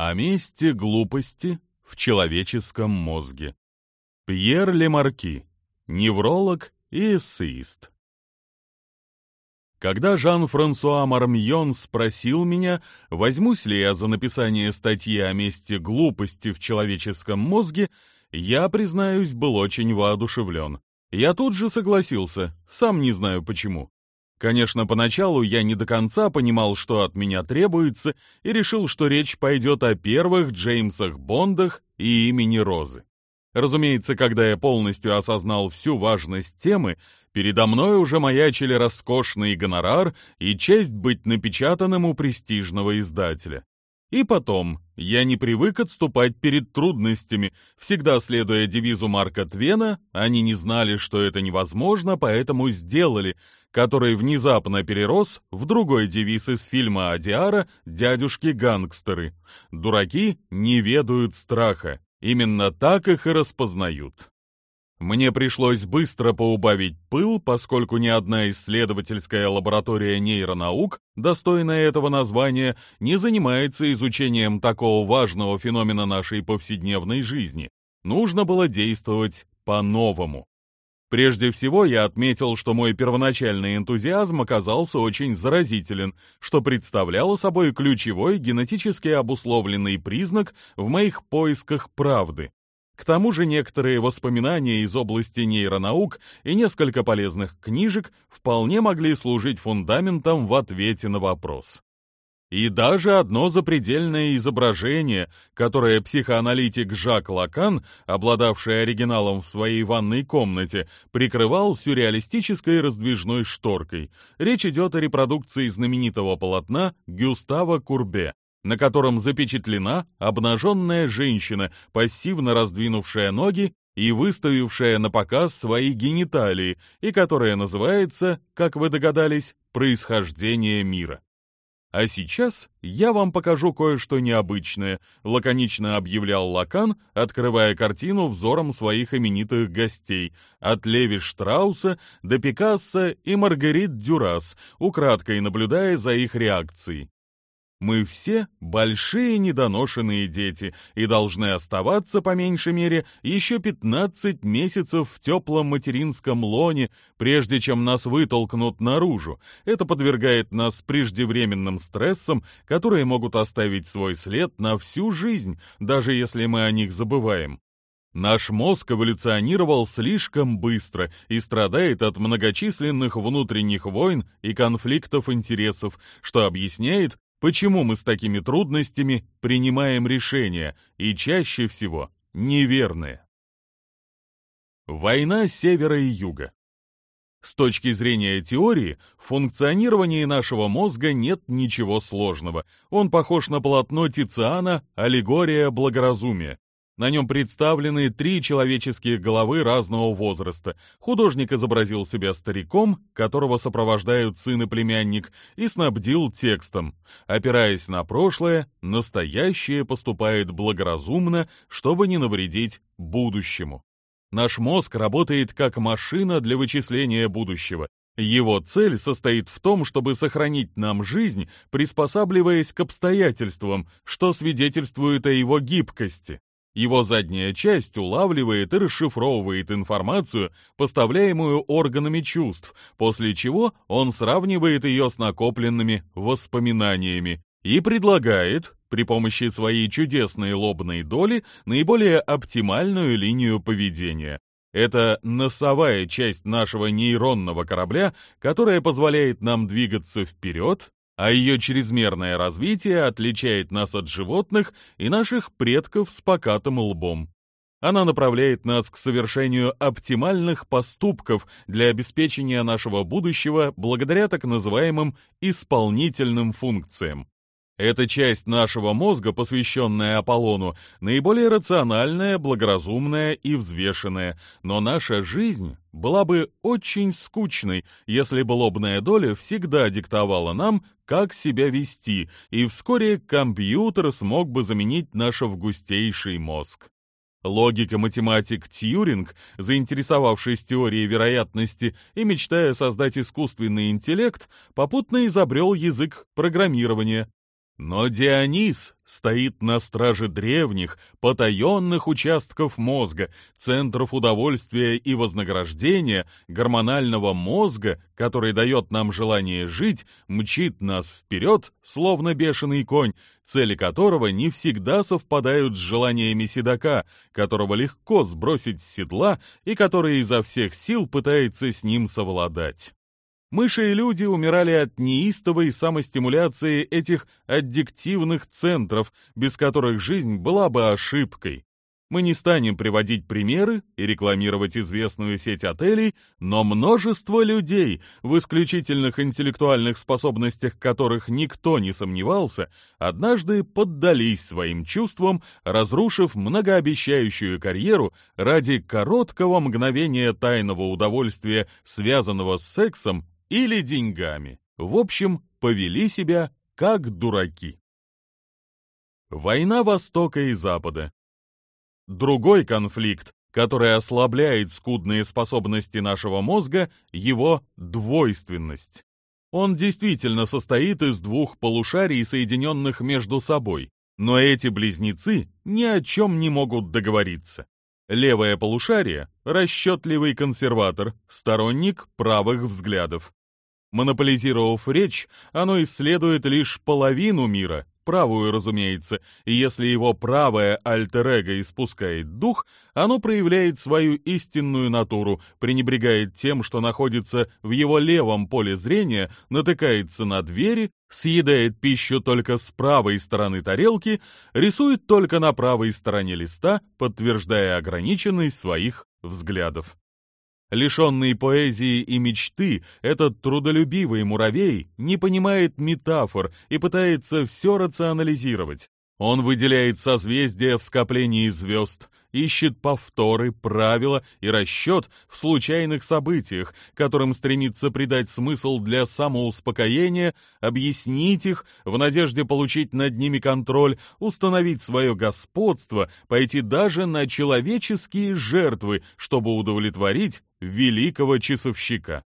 О месте глупости в человеческом мозге. Пьер Лемарки, невролог и эссеист. Когда Жан-Франсуа Мармьон спросил меня, возьмусь ли я за написание статьи о месте глупости в человеческом мозге, я, признаюсь, был очень воодушевлен. Я тут же согласился, сам не знаю почему. Конечно, поначалу я не до конца понимал, что от меня требуется, и решил, что речь пойдет о первых Джеймсах Бондах и имени Розы. Разумеется, когда я полностью осознал всю важность темы, передо мной уже маячили роскошный гонорар и честь быть напечатанным у престижного издателя. И потом, я не привык отступать перед трудностями, всегда следуя девизу Марка Твена, они не знали, что это невозможно, поэтому сделали, который внезапно перерос в другой девиз из фильма Адиара «Дядюшки-гангстеры». Дураки не ведают страха, именно так их и распознают. Мне пришлось быстро поубавить пыл, поскольку ни одна исследовательская лаборатория нейронаук, достойная этого названия, не занимается изучением такого важного феномена нашей повседневной жизни. Нужно было действовать по-новому. Прежде всего, я отметил, что мой первоначальный энтузиазм оказался очень заразителен, что представляло собой ключевой генетически обусловленный признак в моих поисках правды. К тому же некоторые воспоминания из области нейронаук и несколько полезных книжек вполне могли служить фундаментом в ответе на вопрос. И даже одно запредельное изображение, которое психоаналитик Жак Лакан, обладавший оригиналом в своей ванной комнате, прикрывал сюрреалистической раздвижной шторкой. Речь идет о репродукции знаменитого полотна Гюстава Курбе, на котором запечатлена обнаженная женщина, пассивно раздвинувшая ноги и выставившая на показ свои гениталии, и которая называется, как вы догадались, «Происхождение мира». А сейчас я вам покажу кое-что необычное, лаконично объявлял Лакан, открывая картину взором своих именитых гостей, от Леви Штрауса до Пикассо и Маргарит Дюрас, украдкой наблюдая за их реакцией. Мы все большие недоношенные дети и должны оставаться, по меньшей мере, еще 15 месяцев в теплом материнском лоне, прежде чем нас вытолкнут наружу. Это подвергает нас преждевременным стрессам, которые могут оставить свой след на всю жизнь, даже если мы о них забываем. Наш мозг эволюционировал слишком быстро и страдает от многочисленных внутренних войн и конфликтов интересов, что объясняет, Почему мы с такими трудностями принимаем решения, и чаще всего неверные? Война севера и юга. С точки зрения теории, в функционировании нашего мозга нет ничего сложного. Он похож на полотно Тициана «Аллегория благоразумия». На нем представлены три человеческие головы разного возраста. Художник изобразил себя стариком, которого сопровождают сын и племянник, и снабдил текстом. Опираясь на прошлое, настоящее поступает благоразумно, чтобы не навредить будущему. Наш мозг работает как машина для вычисления будущего. Его цель состоит в том, чтобы сохранить нам жизнь, приспосабливаясь к обстоятельствам, что свидетельствует о его гибкости. Его задняя часть улавливает и расшифровывает информацию, поставляемую органами чувств, после чего он сравнивает ее с накопленными воспоминаниями и предлагает, при помощи своей чудесной лобной доли, наиболее оптимальную линию поведения. Это носовая часть нашего нейронного корабля, которая позволяет нам двигаться вперед а ее чрезмерное развитие отличает нас от животных и наших предков с покатым лбом. Она направляет нас к совершению оптимальных поступков для обеспечения нашего будущего благодаря так называемым исполнительным функциям. Эта часть нашего мозга, посвященная Аполлону, наиболее рациональная, благоразумная и взвешенная, но наша жизнь была бы очень скучной, если бы лобная доля всегда диктовала нам, как себя вести, и вскоре компьютер смог бы заменить наш августейший мозг. Логика-математик Тьюринг, заинтересовавшись теорией вероятности и мечтая создать искусственный интеллект, попутно изобрел язык программирования, Но Дионис стоит на страже древних, потаенных участков мозга, центров удовольствия и вознаграждения, гормонального мозга, который дает нам желание жить, мчит нас вперед, словно бешеный конь, цели которого не всегда совпадают с желаниями седока, которого легко сбросить с седла и который изо всех сил пытается с ним совладать. Мыши и люди умирали от неистовой самостимуляции этих аддиктивных центров, без которых жизнь была бы ошибкой. Мы не станем приводить примеры и рекламировать известную сеть отелей, но множество людей, в исключительных интеллектуальных способностях которых никто не сомневался, однажды поддались своим чувствам, разрушив многообещающую карьеру ради короткого мгновения тайного удовольствия, связанного с сексом или деньгами. В общем, повели себя как дураки. Война Востока и Запада. Другой конфликт, который ослабляет скудные способности нашего мозга, его двойственность. Он действительно состоит из двух полушарий, соединенных между собой, но эти близнецы ни о чем не могут договориться. Левое полушарие – расчетливый консерватор, сторонник правых взглядов. Монополизировав речь, оно исследует лишь половину мира, правую, разумеется, и если его правое альтер-эго испускает дух, оно проявляет свою истинную натуру, пренебрегает тем, что находится в его левом поле зрения, натыкается на двери, съедает пищу только с правой стороны тарелки, рисует только на правой стороне листа, подтверждая ограниченность своих взглядов. Лишенный поэзии и мечты, этот трудолюбивый муравей не понимает метафор и пытается все рационализировать. Он выделяет созвездия в скоплении звезд, ищет повторы, правила и расчет в случайных событиях, которым стремится придать смысл для самоуспокоения, объяснить их в надежде получить над ними контроль, установить свое господство, пойти даже на человеческие жертвы, чтобы удовлетворить великого часовщика.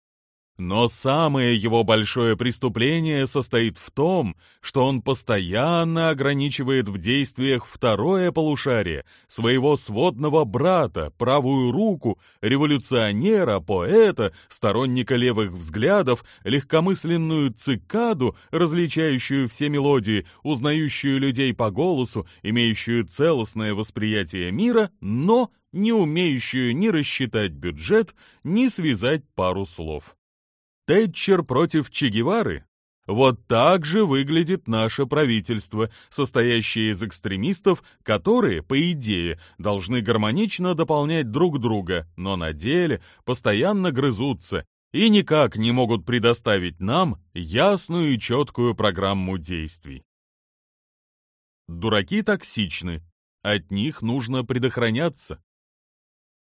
Но самое его большое преступление состоит в том, что он постоянно ограничивает в действиях второе полушарие, своего сводного брата, правую руку, революционера, поэта, сторонника левых взглядов, легкомысленную цикаду, различающую все мелодии, узнающую людей по голосу, имеющую целостное восприятие мира, но не умеющую ни рассчитать бюджет, ни связать пару слов. Тэтчер против Че Гевары? Вот так же выглядит наше правительство, состоящее из экстремистов, которые, по идее, должны гармонично дополнять друг друга, но на деле постоянно грызутся и никак не могут предоставить нам ясную и четкую программу действий. Дураки токсичны, от них нужно предохраняться.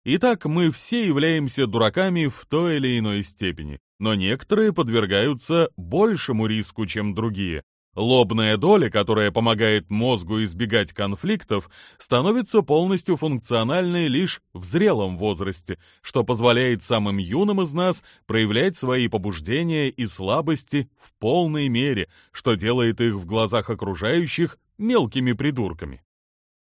Итак, мы все являемся дураками в той или иной степени, но некоторые подвергаются большему риску, чем другие. Лобная доля, которая помогает мозгу избегать конфликтов, становится полностью функциональной лишь в зрелом возрасте, что позволяет самым юным из нас проявлять свои побуждения и слабости в полной мере, что делает их в глазах окружающих мелкими придурками.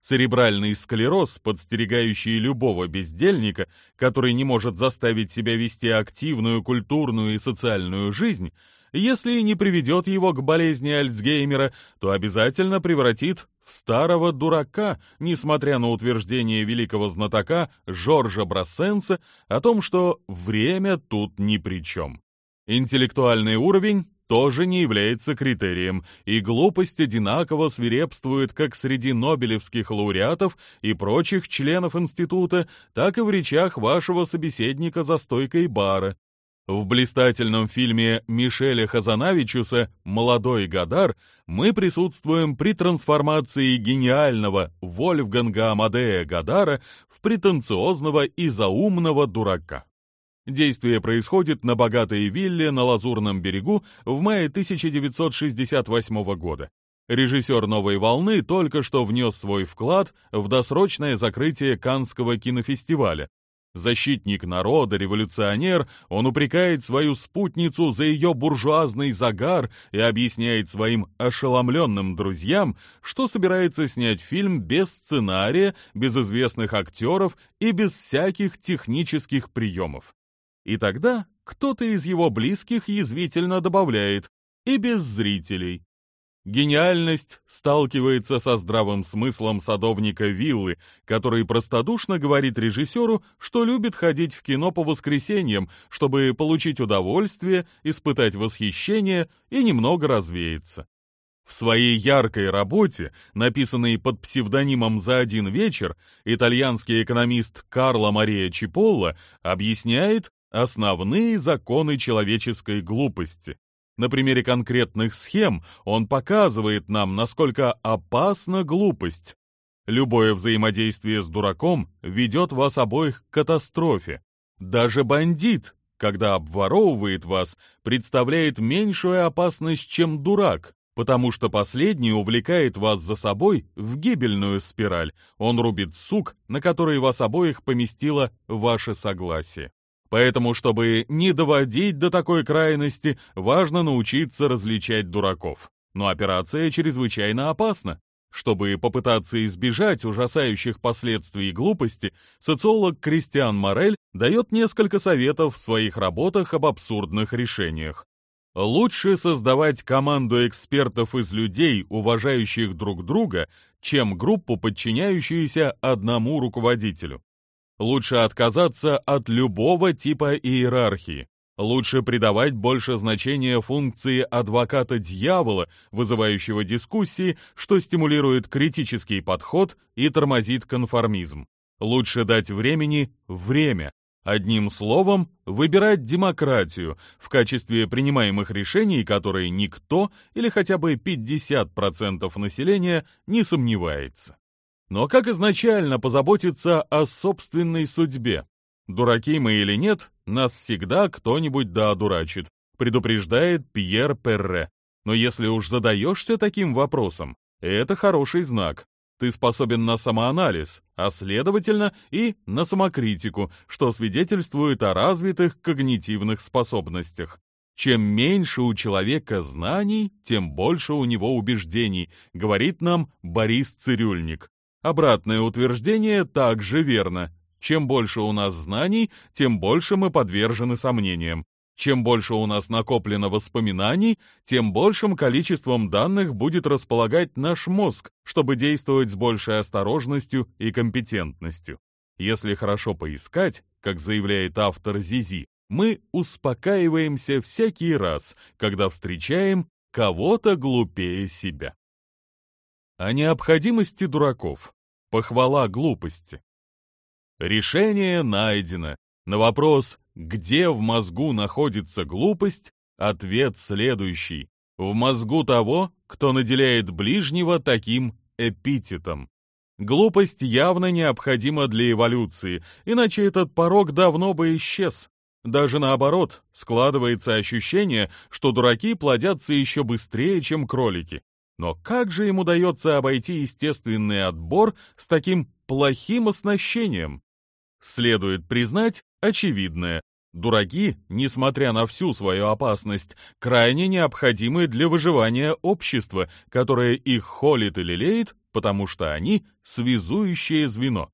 Церебральный склероз, подстерегающий любого бездельника, который не может заставить себя вести активную культурную и социальную жизнь, если не приведет его к болезни Альцгеймера, то обязательно превратит в старого дурака, несмотря на утверждение великого знатока Жоржа Брассенса о том, что время тут ни при чем. Интеллектуальный уровень тоже не является критерием, и глупость одинаково свирепствует как среди нобелевских лауреатов и прочих членов института, так и в речах вашего собеседника за стойкой бара. В блистательном фильме Мишеля Хазанавичуса «Молодой Гадар» мы присутствуем при трансформации гениального Вольфганга Амадея Гадара в претенциозного и заумного дурака. Действие происходит на богатой вилле на Лазурном берегу в мае 1968 года. Режиссер «Новой волны» только что внес свой вклад в досрочное закрытие Канского кинофестиваля. Защитник народа, революционер, он упрекает свою спутницу за ее буржуазный загар и объясняет своим ошеломленным друзьям, что собирается снять фильм без сценария, без известных актеров и без всяких технических приемов. И тогда кто-то из его близких язвительно добавляет «и без зрителей». Гениальность сталкивается со здравым смыслом садовника виллы, который простодушно говорит режиссеру, что любит ходить в кино по воскресеньям, чтобы получить удовольствие, испытать восхищение и немного развеяться. В своей яркой работе, написанной под псевдонимом «За один вечер», итальянский экономист Карло Мария Чиполло объясняет основные законы человеческой глупости. На примере конкретных схем он показывает нам, насколько опасна глупость. Любое взаимодействие с дураком ведет вас обоих к катастрофе. Даже бандит, когда обворовывает вас, представляет меньшую опасность, чем дурак, потому что последний увлекает вас за собой в гибельную спираль. Он рубит сук, на который вас обоих поместило ваше согласие. Поэтому, чтобы не доводить до такой крайности, важно научиться различать дураков. Но операция чрезвычайно опасна. Чтобы попытаться избежать ужасающих последствий глупости, социолог Кристиан Морель дает несколько советов в своих работах об абсурдных решениях. Лучше создавать команду экспертов из людей, уважающих друг друга, чем группу, подчиняющуюся одному руководителю. Лучше отказаться от любого типа иерархии. Лучше придавать больше значения функции адвоката дьявола, вызывающего дискуссии, что стимулирует критический подход и тормозит конформизм. Лучше дать времени время. Одним словом, выбирать демократию в качестве принимаемых решений, которые никто или хотя бы 50% населения не сомневается. Но как изначально позаботиться о собственной судьбе? Дураки мы или нет, нас всегда кто-нибудь да одурачит, предупреждает Пьер Перре. Но если уж задаешься таким вопросом, это хороший знак. Ты способен на самоанализ, а следовательно и на самокритику, что свидетельствует о развитых когнитивных способностях. Чем меньше у человека знаний, тем больше у него убеждений, говорит нам Борис Цирюльник. Обратное утверждение также верно. Чем больше у нас знаний, тем больше мы подвержены сомнениям. Чем больше у нас накоплено воспоминаний, тем большим количеством данных будет располагать наш мозг, чтобы действовать с большей осторожностью и компетентностью. Если хорошо поискать, как заявляет автор Зизи, мы успокаиваемся всякий раз, когда встречаем кого-то глупее себя. О необходимости дураков. Похвала глупости. Решение найдено. На вопрос «Где в мозгу находится глупость?» ответ следующий. В мозгу того, кто наделяет ближнего таким эпитетом. Глупость явно необходима для эволюции, иначе этот порог давно бы исчез. Даже наоборот, складывается ощущение, что дураки плодятся еще быстрее, чем кролики. Но как же им удается обойти естественный отбор с таким плохим оснащением? Следует признать очевидное. Дураки, несмотря на всю свою опасность, крайне необходимы для выживания общества, которое их холит и лелеет, потому что они — связующее звено.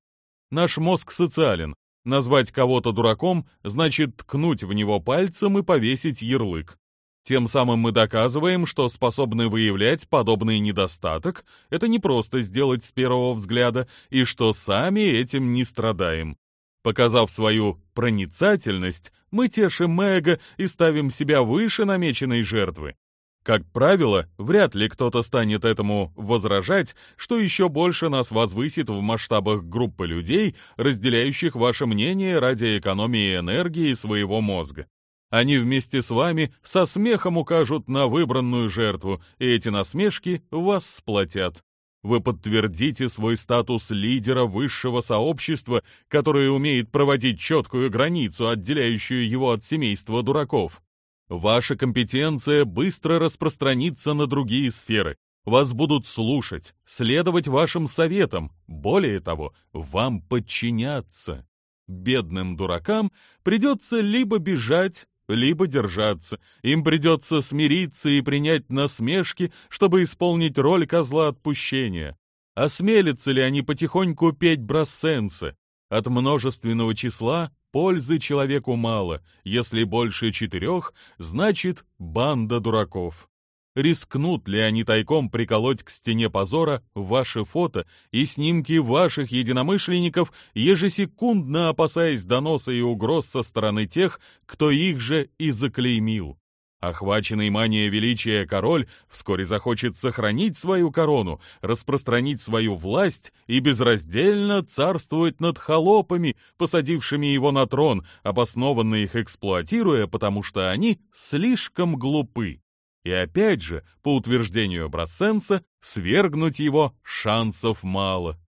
Наш мозг социален. Назвать кого-то дураком значит ткнуть в него пальцем и повесить ярлык. Тем самым мы доказываем, что способны выявлять подобный недостаток, это не просто сделать с первого взгляда, и что сами этим не страдаем. Показав свою проницательность, мы тешим эго и ставим себя выше намеченной жертвы. Как правило, вряд ли кто-то станет этому возражать, что еще больше нас возвысит в масштабах группы людей, разделяющих ваше мнение ради экономии энергии своего мозга. Они вместе с вами со смехом укажут на выбранную жертву, и эти насмешки вас сплотят. Вы подтвердите свой статус лидера высшего сообщества, которое умеет проводить четкую границу, отделяющую его от семейства дураков. Ваша компетенция быстро распространится на другие сферы. Вас будут слушать, следовать вашим советам, более того, вам подчиняться. Бедным дуракам придется либо бежать, либо держаться. Им придется смириться и принять насмешки, чтобы исполнить роль козла отпущения. Осмелятся ли они потихоньку петь брассенсы? От множественного числа пользы человеку мало. Если больше четырех, значит банда дураков. Рискнут ли они тайком приколоть к стене позора ваши фото и снимки ваших единомышленников, ежесекундно опасаясь доноса и угроз со стороны тех, кто их же и заклеймил? Охваченный манией величия король вскоре захочет сохранить свою корону, распространить свою власть и безраздельно царствовать над холопами, посадившими его на трон, обоснованно их эксплуатируя, потому что они слишком глупы. И опять же, по утверждению Брассенса, свергнуть его шансов мало.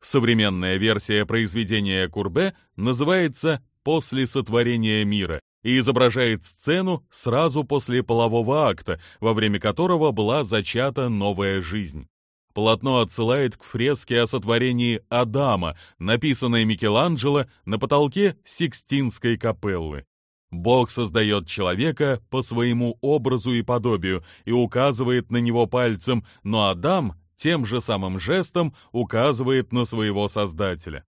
Современная версия произведения Курбе называется «После сотворения мира» и изображает сцену сразу после полового акта, во время которого была зачата новая жизнь. Полотно отсылает к фреске о сотворении Адама, написанной Микеланджело на потолке Сикстинской капеллы. Бог создает человека по своему образу и подобию и указывает на него пальцем, но Адам тем же самым жестом указывает на своего Создателя.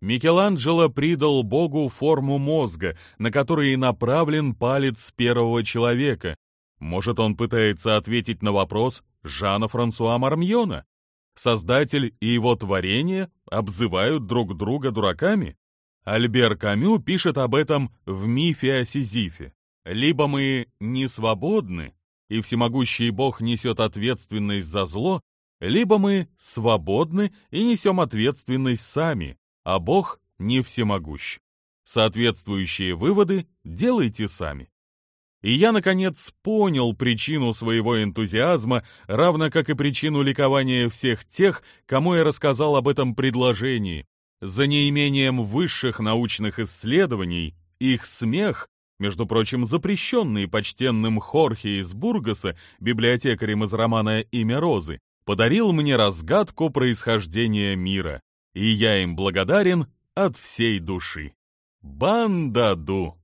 Микеланджело придал Богу форму мозга, на который направлен палец первого человека. Может, он пытается ответить на вопрос Жана Франсуа Мармьона? Создатель и его творение обзывают друг друга дураками? Альбер Камю пишет об этом в мифе о Сизифе. Либо мы не свободны, и всемогущий Бог несет ответственность за зло, либо мы свободны и несем ответственность сами, а Бог не всемогущ. Соответствующие выводы делайте сами. И я, наконец, понял причину своего энтузиазма, равно как и причину ликования всех тех, кому я рассказал об этом предложении, за неимением высших научных исследований их смех, между прочим, запрещенный почтенным Хорхе из Бургаса, библиотекарем из романа «Имя Розы», подарил мне разгадку происхождения мира, и я им благодарен от всей души. Бандаду!